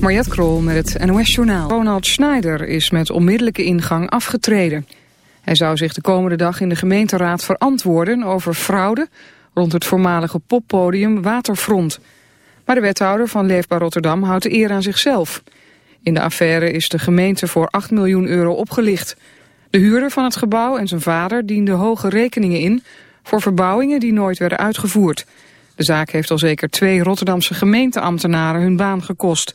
Mariette Krol met het NOS Journaal. Ronald Schneider is met onmiddellijke ingang afgetreden. Hij zou zich de komende dag in de gemeenteraad verantwoorden over fraude rond het voormalige poppodium Waterfront. Maar de wethouder van Leefbaar Rotterdam houdt de eer aan zichzelf. In de affaire is de gemeente voor 8 miljoen euro opgelicht. De huurder van het gebouw en zijn vader dienden hoge rekeningen in... voor verbouwingen die nooit werden uitgevoerd. De zaak heeft al zeker twee Rotterdamse gemeenteambtenaren hun baan gekost.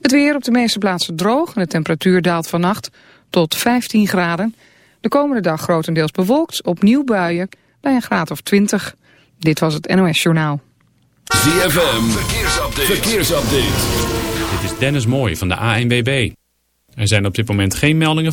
Het weer op de meeste plaatsen droog en de temperatuur daalt vannacht tot 15 graden. De komende dag grotendeels bewolkt, opnieuw buien bij een graad of 20. Dit was het NOS Journaal. ZFM, verkeersupdate. verkeersupdate. Dit is Dennis Mooij van de ANWB. Er zijn op dit moment geen meldingen.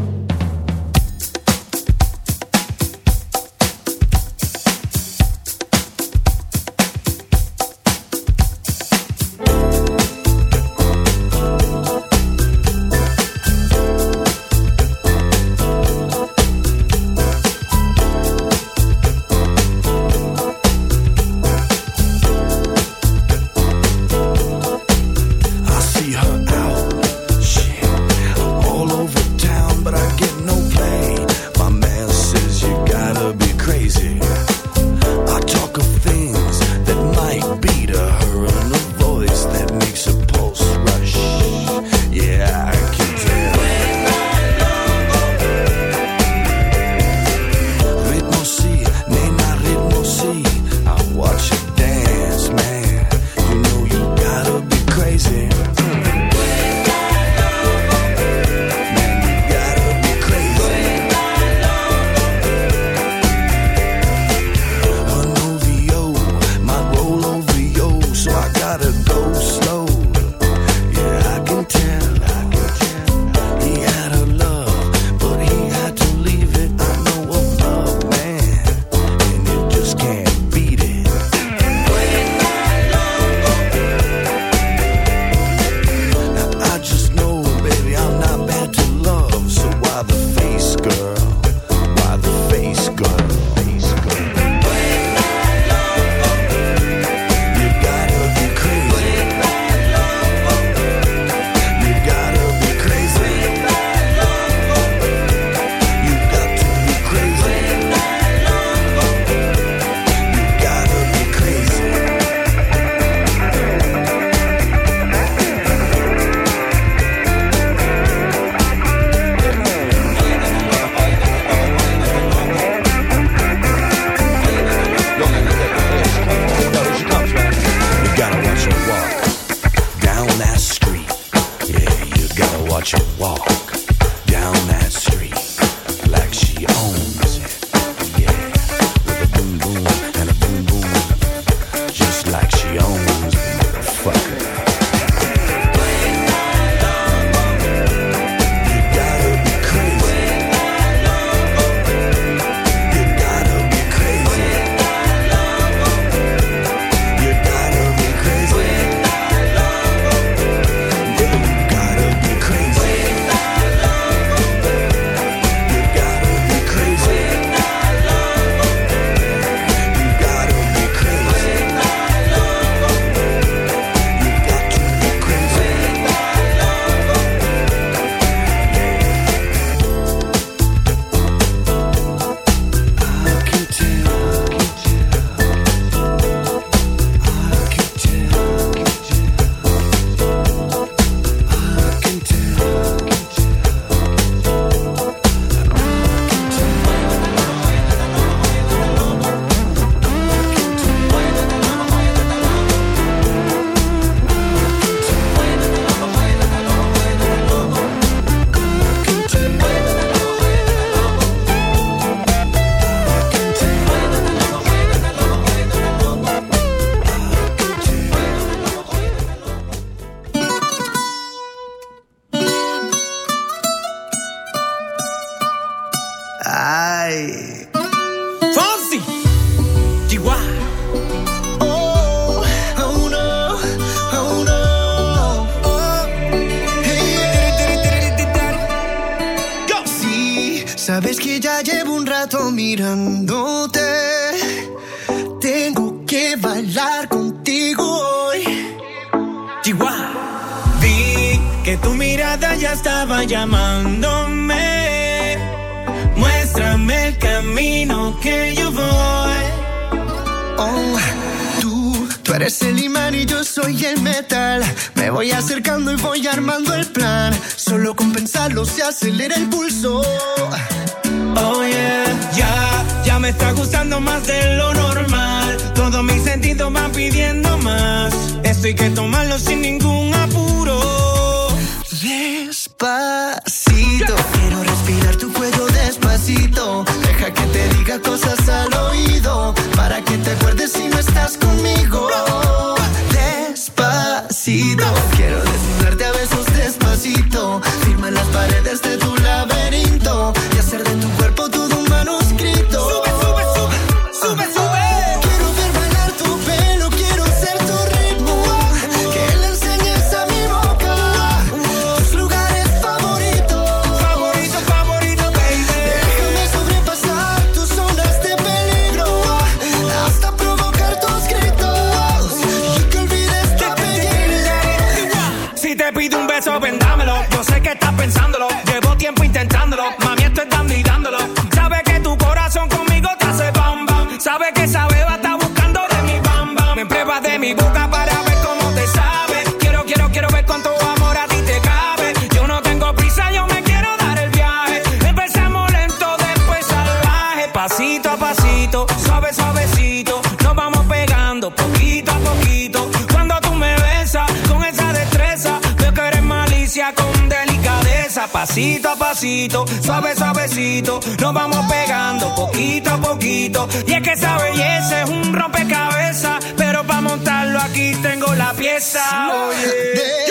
Yes, oh yeah.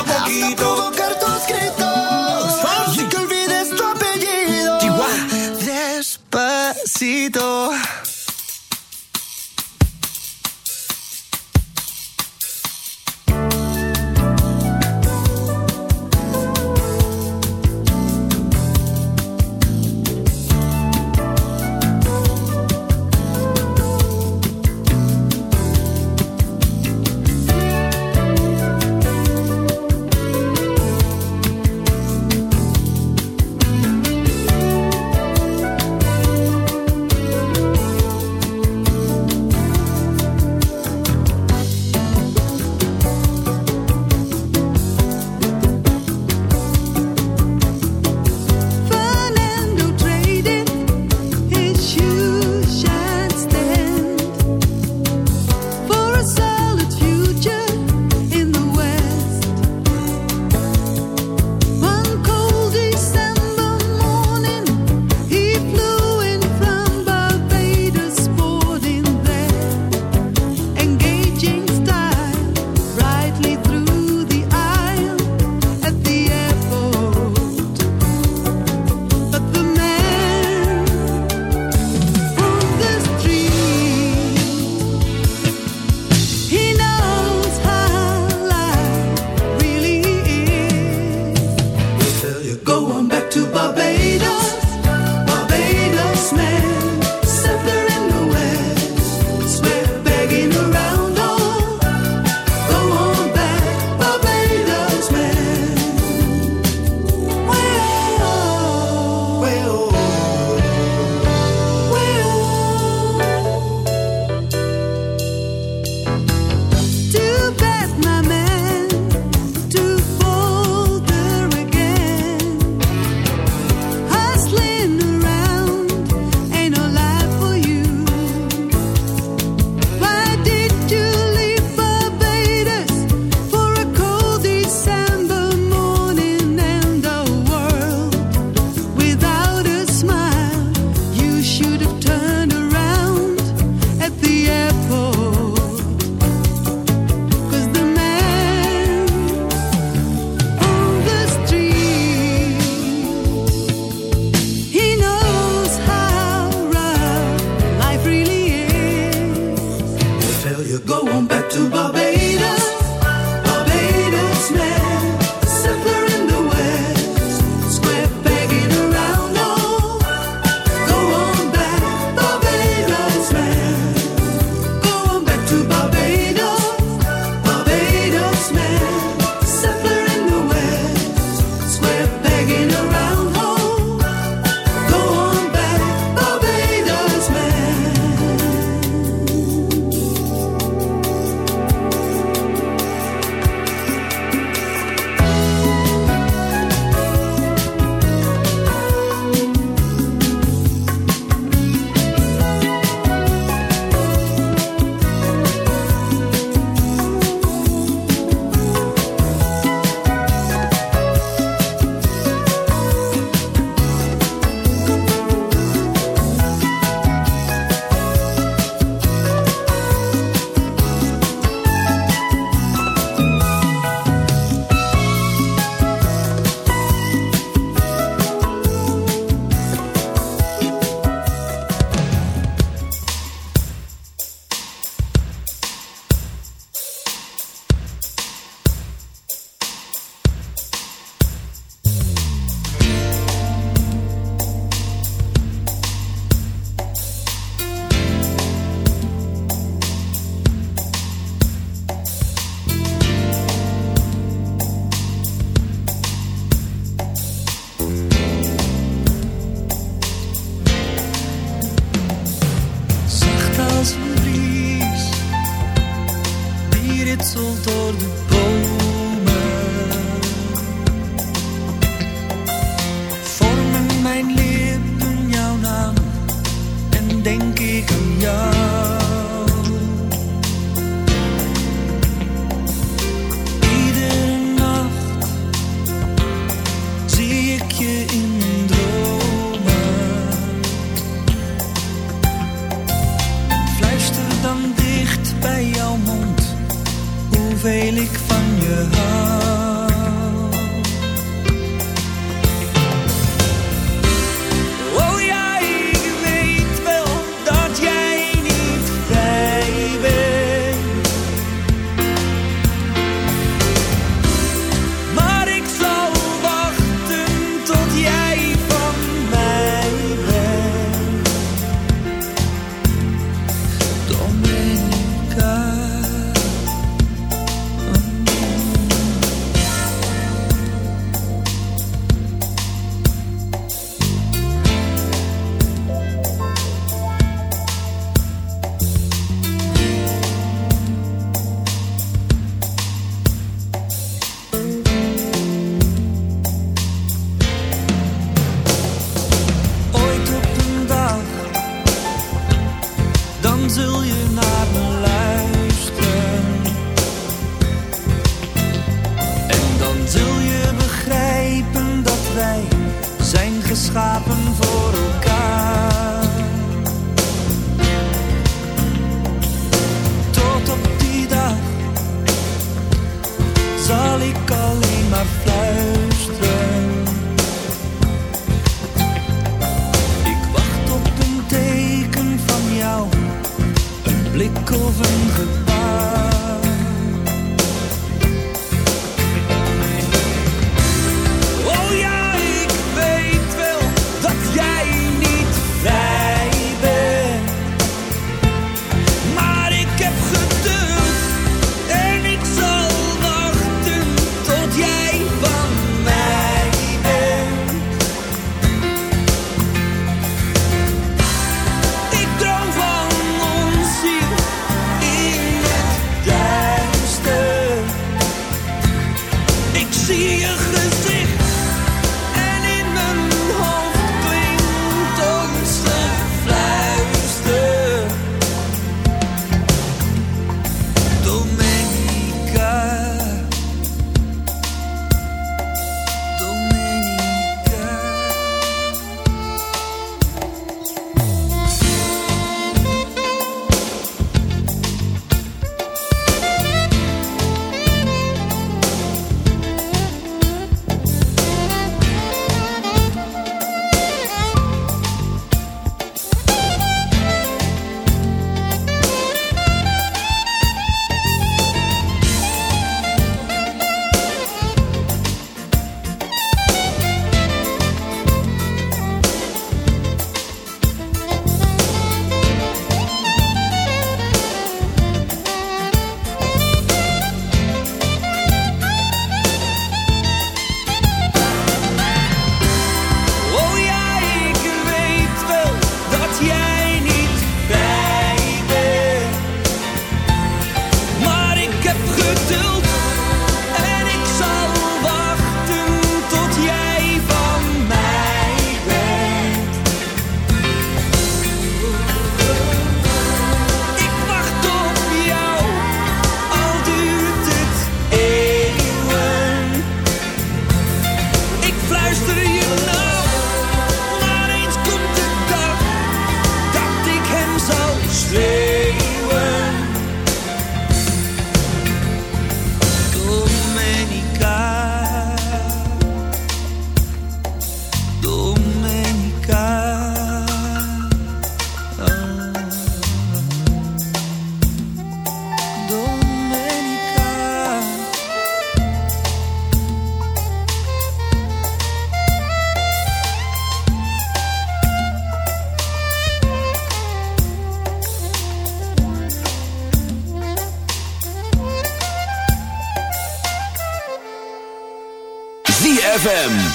see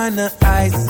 kind of ice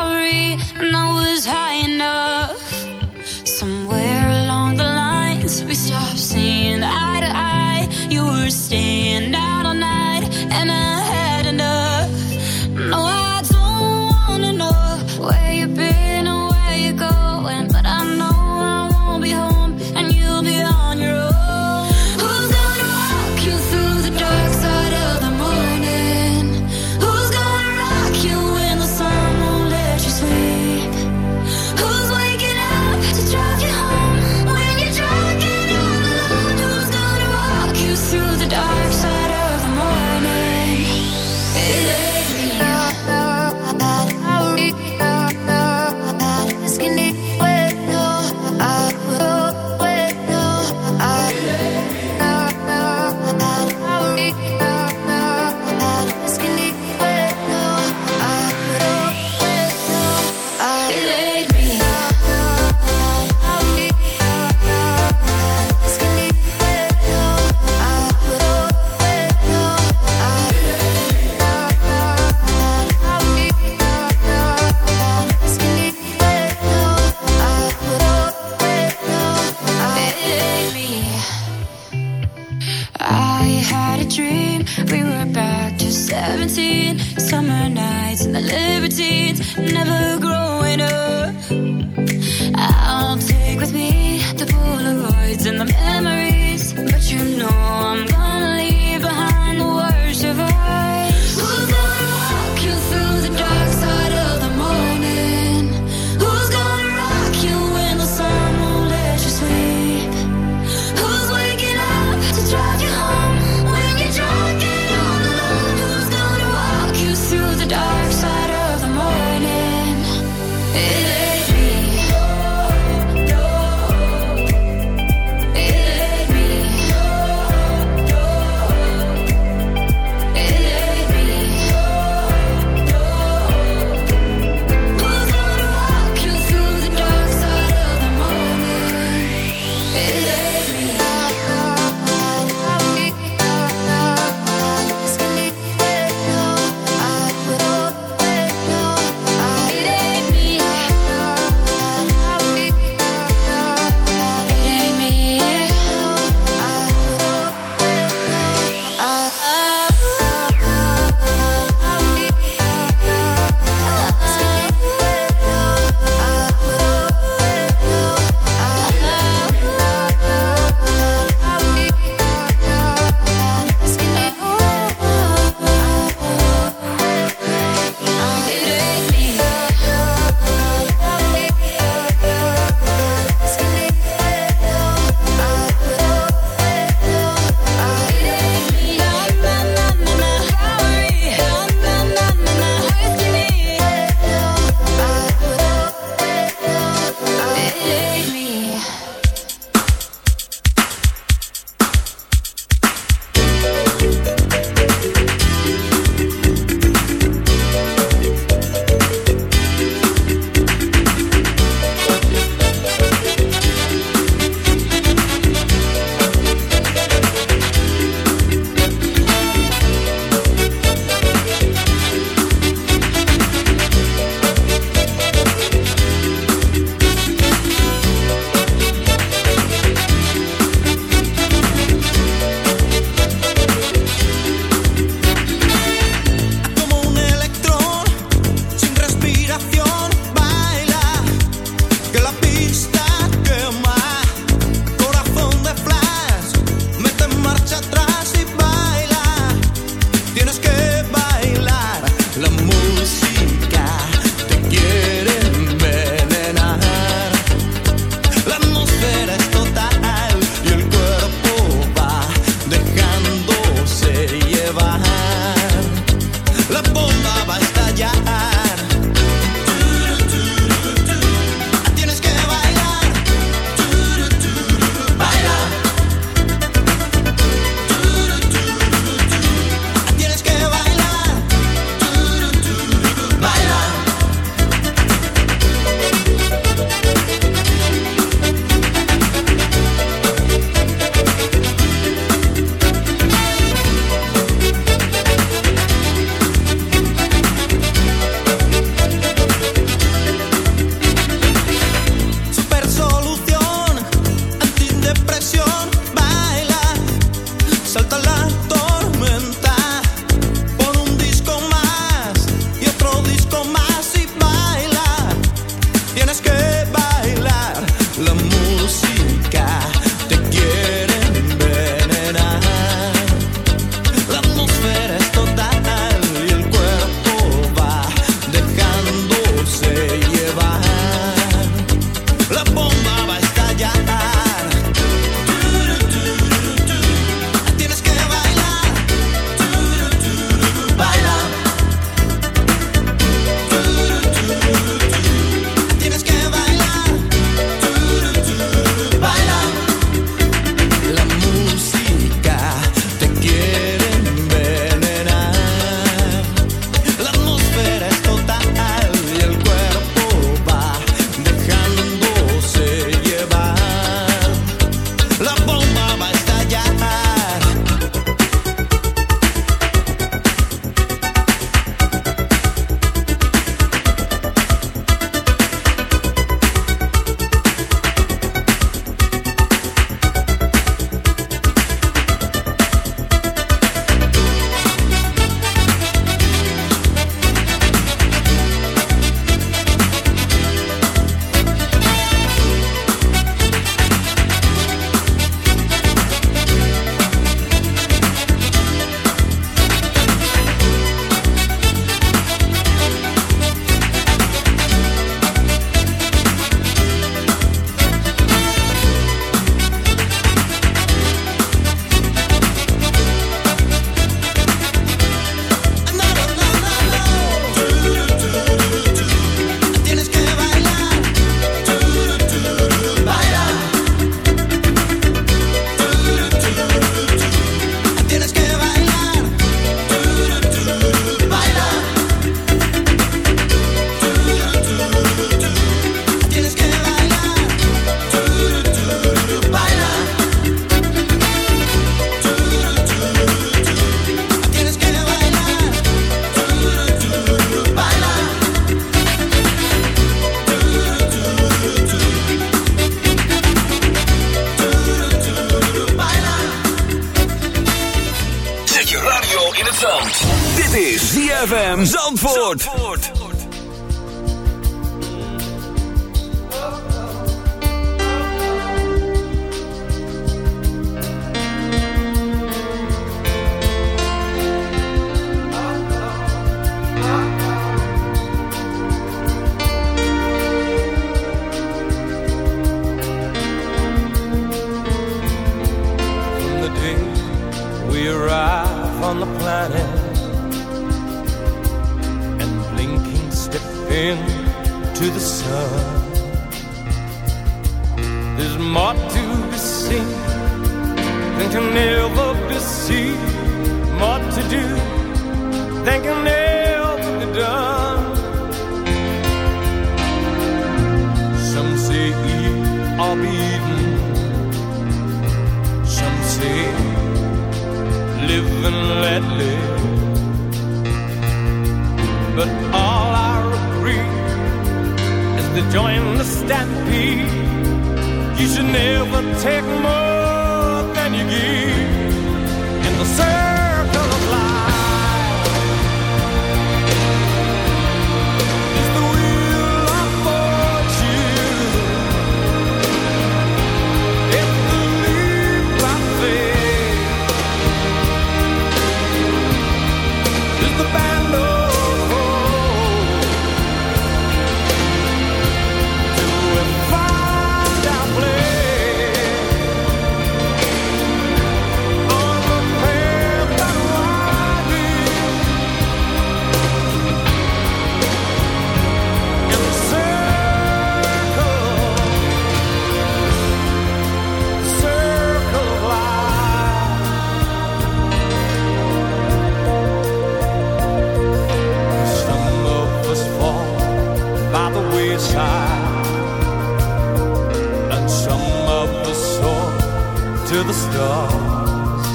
to the stars.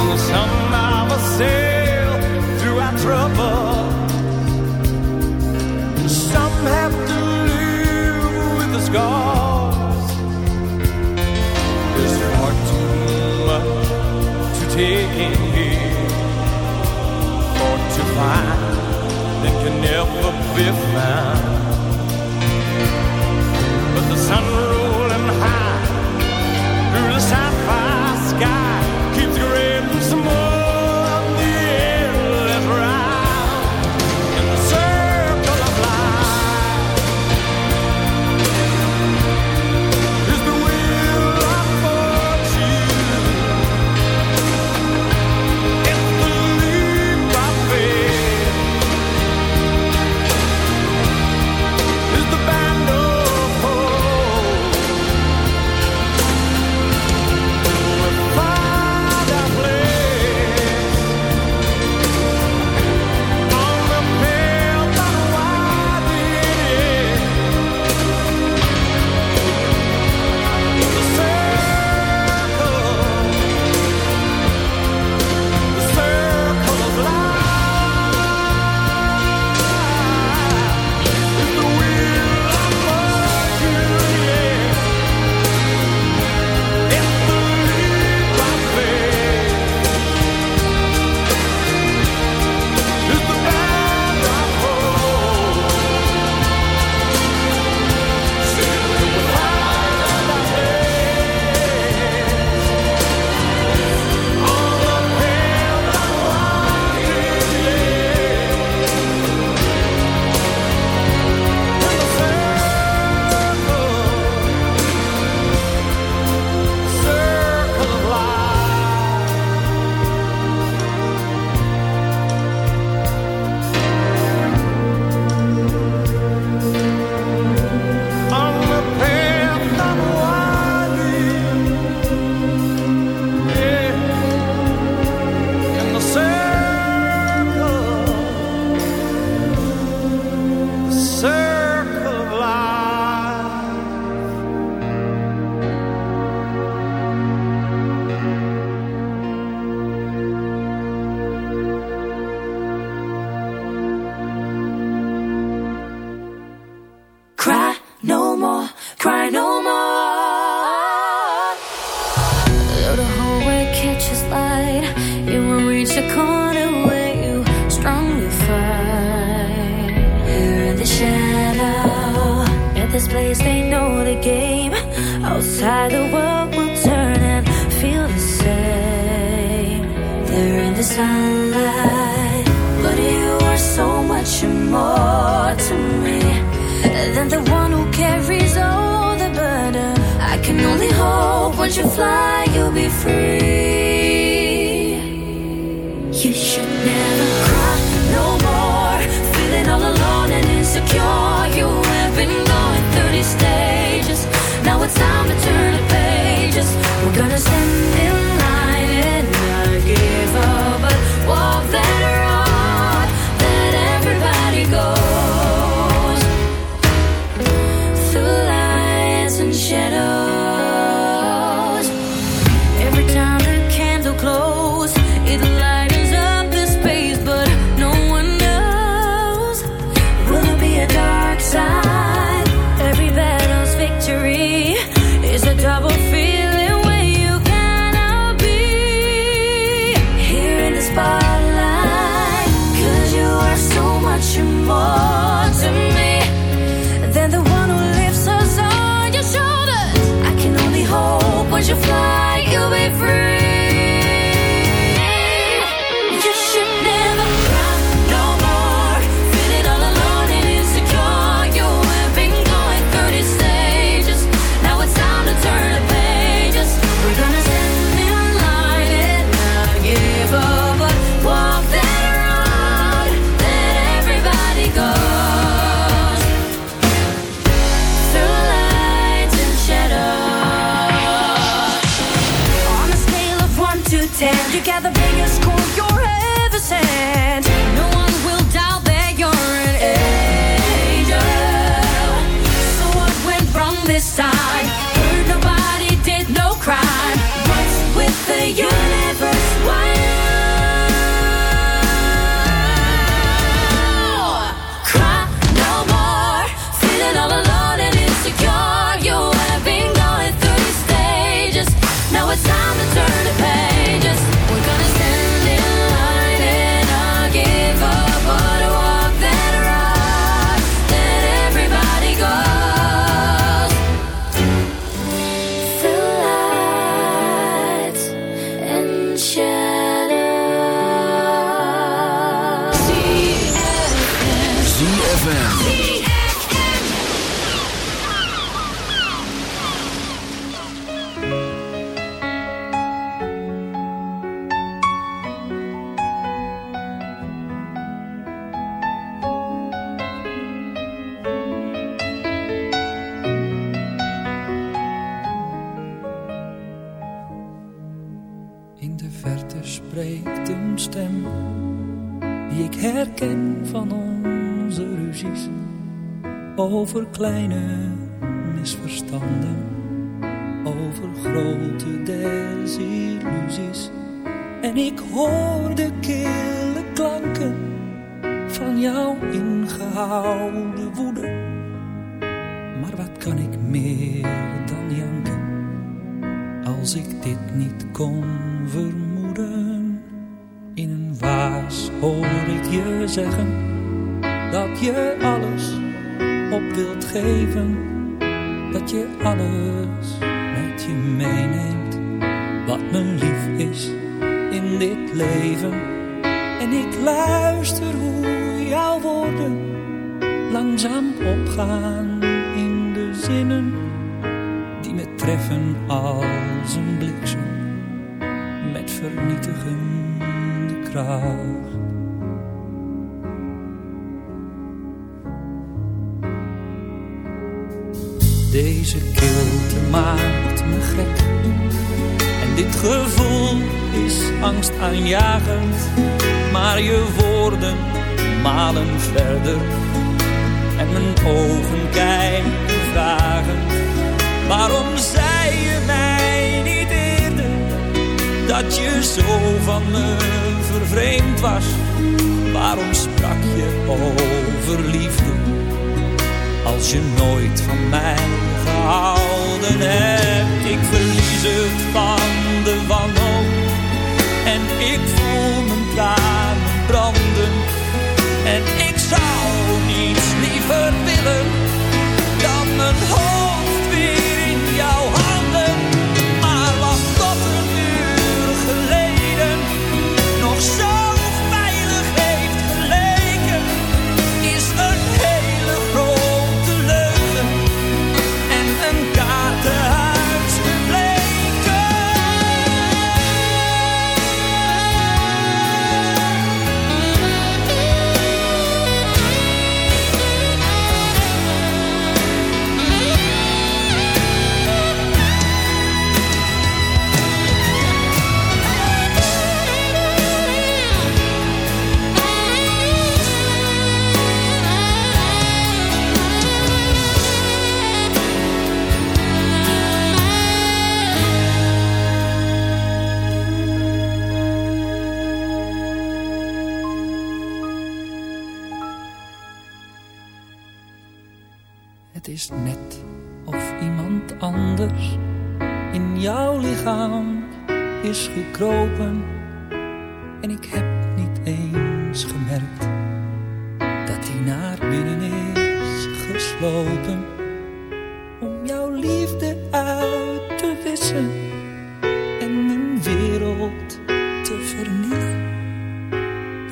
On the sun sail through our trouble. Some have to live with the scars. There's far too much to take in here, or to find that can never be found. But the sunrise ZFM. kleine dat je alles met je meeneemt. Wat me lief is in dit leven. En ik luister hoe jouw woorden langzaam opgaan maakt me gek. En dit gevoel is angstaanjagend, maar je woorden malen verder. En mijn ogen kijken vragen, waarom zei je mij niet eerder? Dat je zo van me vervreemd was, waarom sprak je over liefde? Als je nooit van mij gehouden heb. Ik verliezen van de wanhoop en ik voel mijn tranen branden. En ik zou niets liever willen dan mijn hoofd.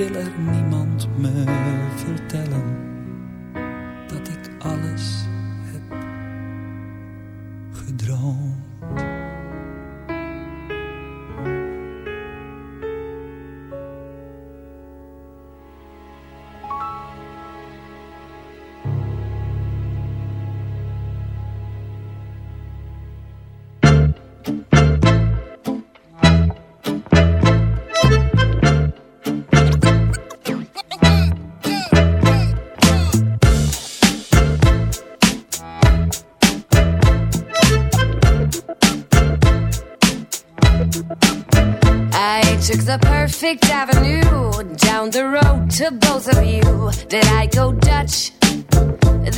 Wil er niemand me vertellen dat ik alles